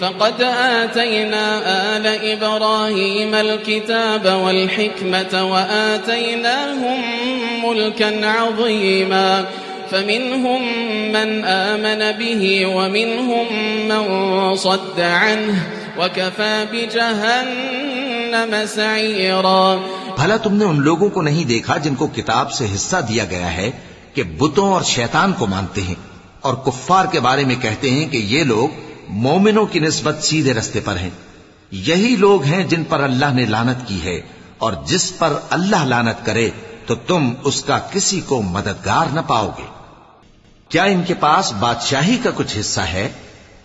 فقد آتينا آل إبراهيم الكتاب والحكمة وآتيناهم ملكا عظيما فمنهم من آمن به ومنهم من صد عنه وكفى بجهنم سعيرا بھلا تم نے ان لوگوں کو نہیں دیکھا جن کو کتاب سے حصہ دیا گیا ہے کہ بتوں اور شیطان کو مانتے ہیں اور کفار کے بارے میں کہتے ہیں کہ یہ لوگ مومنوں کی نسبت سیدھے رستے پر ہیں۔ یہی لوگ ہیں جن پر اللہ نے لانت کی ہے، اور جس پر اللہ لانت کرے تو تم اس کا کسی کو مددگار نہ پاؤ گے۔ کیا ان کے پاس بادشاہی کا کچھ حصہ ہے؟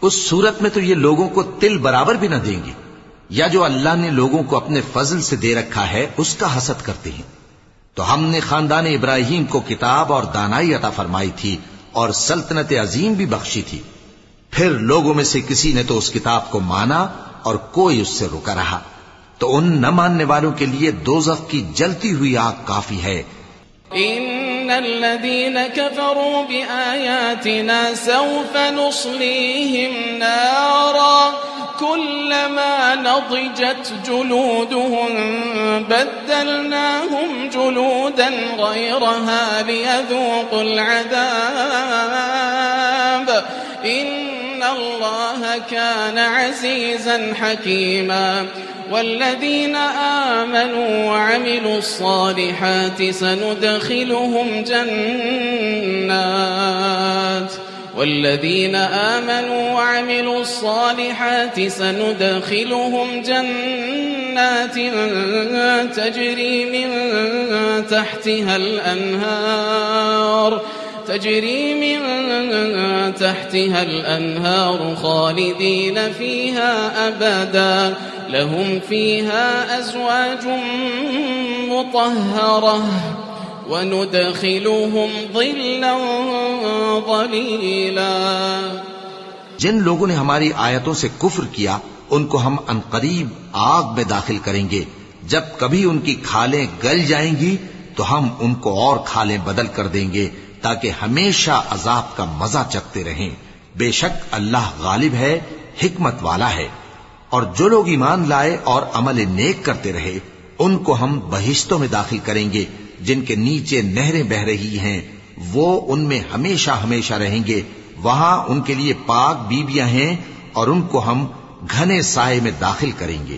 اس صورت میں تو یہ لوگوں کو تل برابر بھی نہ دیں گے۔ یا جو اللہ نے لوگوں کو اپنے فضل سے دے رکھا ہے، اس کا حسد کرتے ہیں۔ تو ہم نے خاندان ابراہیم کو کتاب اور دانائی عطا فرمائی تھی، اور سلطنت عظیم بھی بخشی تھی۔ پھر لوگوں میں سے کسی نے تو اس کتاب کو مانا اور کوئی اس سے رکا رہا۔ تو ان نہ ماننے والوں کے لیے دوزخ کی جلتی ہوئی آگ کافی ہے۔ إن الذين كفروا بآياتنا سوف نصليهم نارا كلما نضجت جلودهم بدلناهم جلودا غيرها ليذوقوا العذاب۔ إن الله كان عزيزا حكيما والذين آمنوا وعملوا الصالحات سندخلهم جنات والذين آمنوا وعملوا الصالحات سندخلهم جنات تجري من تحتها الأنهار تجري من تحتها الأنهار خالدين فيها أبدا. لهم فيها أزواج مطهرة. وندخلهم ظلا ظليلا. جن لوگوں نے ہماری آیتوں سے کفر کیا، ان کو ہم انقریب آگ میں داخل کریں گے۔ جب کبھی ان کی کھالیں گل جائیں گی، تو ہم ان کو اور کھالیں بدل کر دیں گے۔ تاکہ ہمیشہ عذاب کا مزہ چکتے رہیں۔ بے شک اللہ غالب ہے، حکمت والا ہے۔ اور جو لوگ ایمان لائے اور عمل نیک کرتے رہے، ان کو ہم بہشتوں میں داخل کریں گے۔ جن کے نیچے نہریں بہ رہی ہیں، وہ ان میں ہمیشہ ہمیشہ رہیں گے۔ وہاں ان کے لیے پاک بیبیاں ہیں اور ان کو ہم گھنے سائے میں داخل کریں گے۔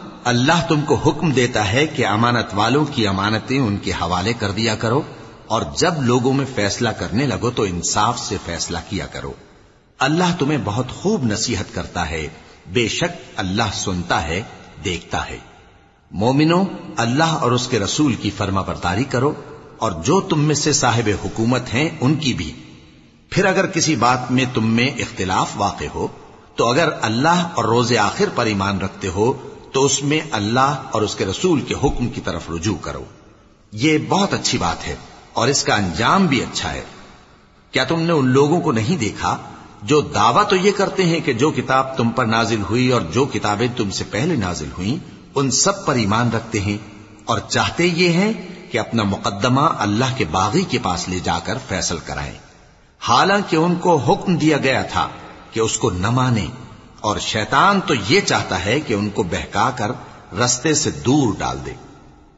اللہ تم کو حکم دیتا ہے کہ امانت والوں کی امانتیں ان کے حوالے کر دیا کرو اور جب لوگوں میں فیصلہ کرنے لگو تو انصاف سے فیصلہ کیا کرو۔ اللہ تمہیں بہت خوب نصیحت کرتا ہے۔ بے شک اللہ سنتا ہے، دیکھتا ہے۔ مومنو اللہ اور اس کے رسول کی فرما برداری کرو اور جو تم میں سے صاحب حکومت ہیں، ان کی بھی۔ پھر اگر کسی بات میں تم میں اختلاف واقع ہو، تو اگر اللہ اور روز آخر پر ایمان رکھتے ہو تو اس میں اللہ اور اس کے رسول کے حکم کی طرف رجوع کرو۔ یہ بہت اچھی بات ہے اور اس کا انجام بھی اچھا ہے۔ کیا تم نے ان لوگوں کو نہیں دیکھا؟ جو دعویٰ تو یہ کرتے ہیں کہ جو کتاب تم پر نازل ہوئی اور جو کتابیں تم سے پہلے نازل ہوئیں، ان سب پر ایمان رکھتے ہیں۔ اور چاہتے یہ ہیں کہ اپنا مقدمہ اللہ کے باغی کے پاس لے جا کر فیصل کرائیں۔ حالانکہ ان کو حکم دیا گیا تھا کہ اس کو نہ مانے اور شیطان تو یہ چاہتا ہے کہ ان کو بہکا کر رستے سے دور ڈال دے۔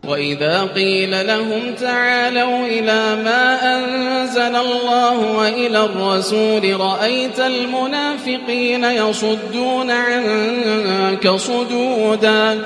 وَإِذَا قِيلَ لَهُمْ تَعَالَوْا إِلَى مَا أَنزَلَ اللَّهُ وَإِلَى الرَّسُولِ رَأَيْتَ الْمُنَافِقِينَ يَصُدُّونَ عَنكَ صُدُودًا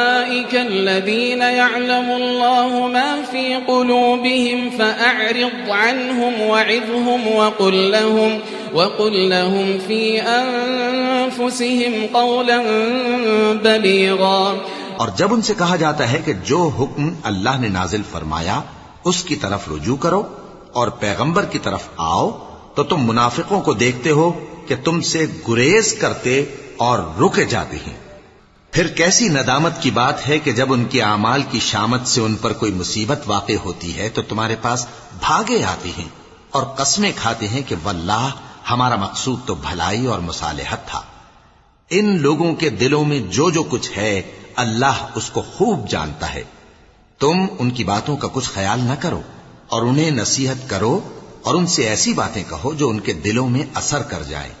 أولئك الذين يعلم الله ما في قلوبهم فأعرض عنهم وعظهم وقل لهم وقل لهم في أنفسهم قولا بليغا. اور جب ان سے کہا جاتا ہے کہ جو حکم اللہ نے نازل فرمایا، اس کی طرف رجوع کرو اور پیغمبر کی طرف آؤ، تو تم منافقوں کو دیکھتے ہو کہ تم سے گریز کرتے اور رکے جاتے ہیں۔ پھر کیسی ندامت کی بات ہے کہ جب ان کے اعمال کی شامت سے ان پر کوئی مصیبت واقع ہوتی ہے تو تمہارے پاس بھاگے آتے ہیں اور قسمیں کھاتے ہیں کہ واللہ، ہمارا مقصود تو بھلائی اور مصالحت تھا۔ ان لوگوں کے دلوں میں جو جو کچھ ہے، اللہ اس کو خوب جانتا ہے۔ تم ان کی باتوں کا کچھ خیال نہ کرو اور انہیں نصیحت کرو اور ان سے ایسی باتیں کہو جو ان کے دلوں میں اثر کر جائیں۔